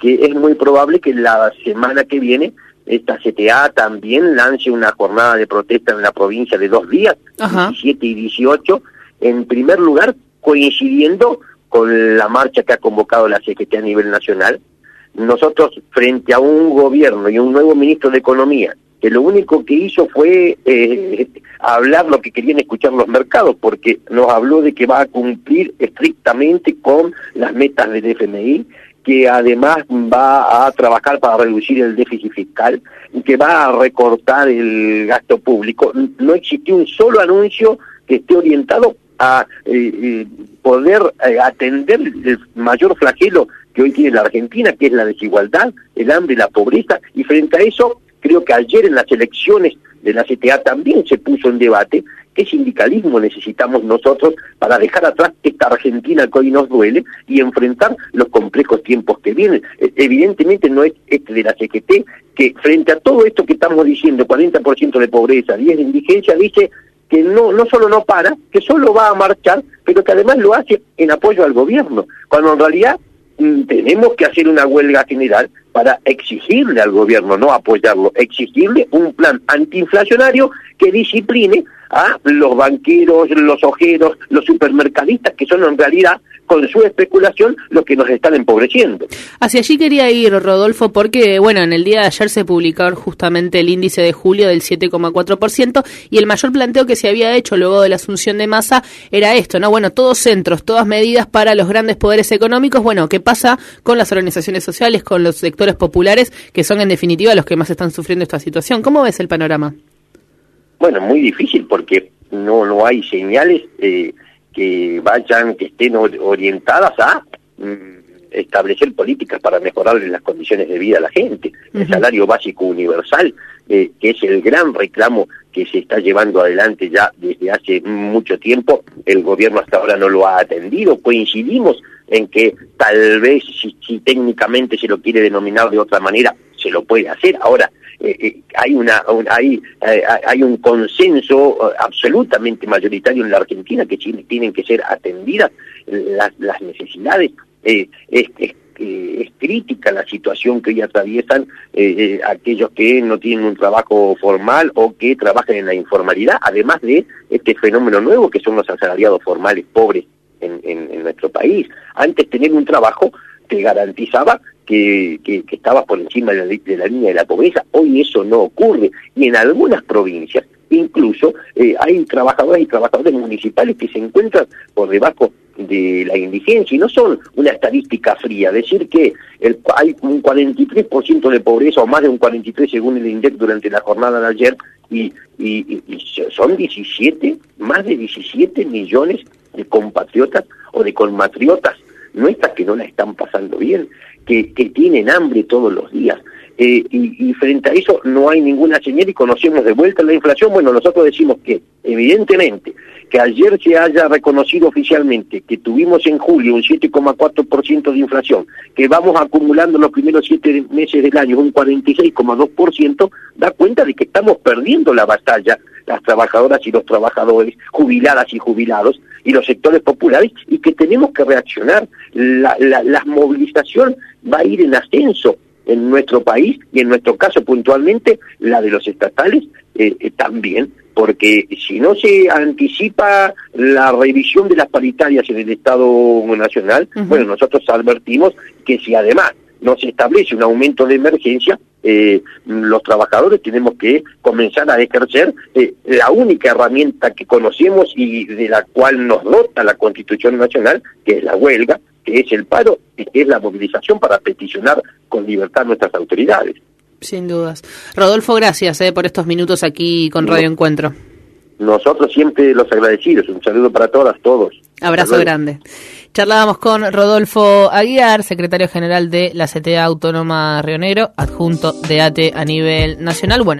que es muy probable que la semana que viene esta CTA también lance una jornada de protesta en la provincia de dos días, 17 y 18, en primer lugar coincidiendo con la marcha que ha convocado la CGT a nivel nacional. Nosotros, frente a un gobierno y un nuevo ministro de Economía, que lo único que hizo fue eh, hablar lo que querían escuchar los mercados, porque nos habló de que va a cumplir estrictamente con las metas del FMI, que además va a trabajar para reducir el déficit fiscal, que va a recortar el gasto público. No existió un solo anuncio que esté orientado a eh, eh, poder eh, atender el mayor flagelo que hoy tiene la Argentina, que es la desigualdad, el hambre y la pobreza, y frente a eso, creo que ayer en las elecciones de la CTA también se puso en debate qué sindicalismo necesitamos nosotros para dejar atrás esta Argentina que hoy nos duele y enfrentar los complejos tiempos que vienen. E, evidentemente no es este de la CGT que frente a todo esto que estamos diciendo, 40% de pobreza, 10 de indigencia, dice que no, no solo no para, que solo va a marchar, pero que además lo hace en apoyo al gobierno, cuando en realidad mm, tenemos que hacer una huelga general para exigirle al gobierno, no apoyarlo, exigirle un plan antiinflacionario que discipline a los banqueros, los ojeros, los supermercadistas, que son en realidad con su especulación los que nos están empobreciendo. Hacia allí quería ir, Rodolfo, porque, bueno, en el día de ayer se publicó justamente el índice de julio del 7,4% y el mayor planteo que se había hecho luego de la asunción de masa era esto, ¿no? Bueno, todos centros, todas medidas para los grandes poderes económicos. Bueno, ¿qué pasa con las organizaciones sociales, con los sectores populares, que son en definitiva los que más están sufriendo esta situación? ¿Cómo ves el panorama? Bueno, muy difícil porque no, no hay señales eh, que vayan, que estén orientadas a mm, establecer políticas para mejorar las condiciones de vida a la gente. El salario básico universal, eh, que es el gran reclamo que se está llevando adelante ya desde hace mucho tiempo, el gobierno hasta ahora no lo ha atendido. Coincidimos en que tal vez si, si técnicamente se lo quiere denominar de otra manera, se lo puede hacer. Ahora, eh, eh, hay una hay, eh, hay un consenso absolutamente mayoritario en la Argentina que tienen que ser atendidas las, las necesidades es, es, crítica la situación que hoy atraviesan aquellos que no tienen un trabajo formal o que trabajan en la informalidad, además de este fenómeno nuevo que son los asalariados formales pobres en, en nuestro país. Antes tener un trabajo te garantizaba que, que, estabas por encima de la, de la, línea de la pobreza. Hoy eso no ocurre y en algunas provincias incluso eh, hay trabajadores y trabajadores municipales que se encuentran por debajo de la indigencia y no son una estadística fría. Decir que el, hay un 43% de pobreza o más de un 43% según el INDEC durante la jornada de ayer y, y, y son 17, más de 17 millones de compatriotas o de compatriotas nuestras que no la están pasando bien, que, que tienen hambre todos los días. Eh, y, frente a eso no hay ninguna señal y conocemos de vuelta la inflación. Bueno, nosotros decimos que, evidentemente, que ayer se haya reconocido oficialmente que tuvimos en julio un 7,4% de inflación, que vamos acumulando los primeros siete meses del año un 46,2%, da cuenta de que estamos perdiendo la batalla las trabajadoras y los trabajadores, jubiladas y jubilados, y los sectores populares, y que tenemos que reaccionar. La, la, movilización va a ir en ascenso en nuestro país y en nuestro caso puntualmente la de los estatales eh, eh, también, porque si no se anticipa la revisión de las paritarias en el Estado Nacional, bueno, nosotros advertimos que si además no se establece un aumento de emergencia, eh, los trabajadores tenemos que comenzar a ejercer eh, la única herramienta que conocemos y de la cual nos dota la Constitución Nacional, que es la huelga, que es el paro y que es la movilización para peticionar con libertad a nuestras autoridades. Sin dudas. Rodolfo, gracias eh, por estos minutos aquí con Radio Encuentro. Nosotros siempre los agradecidos. Un saludo para todas, todos. Abrazo grande. Charlábamos con Rodolfo Aguiar, secretario general de la CTA Autónoma Río Negro, adjunto de ATE a nivel nacional. Bueno.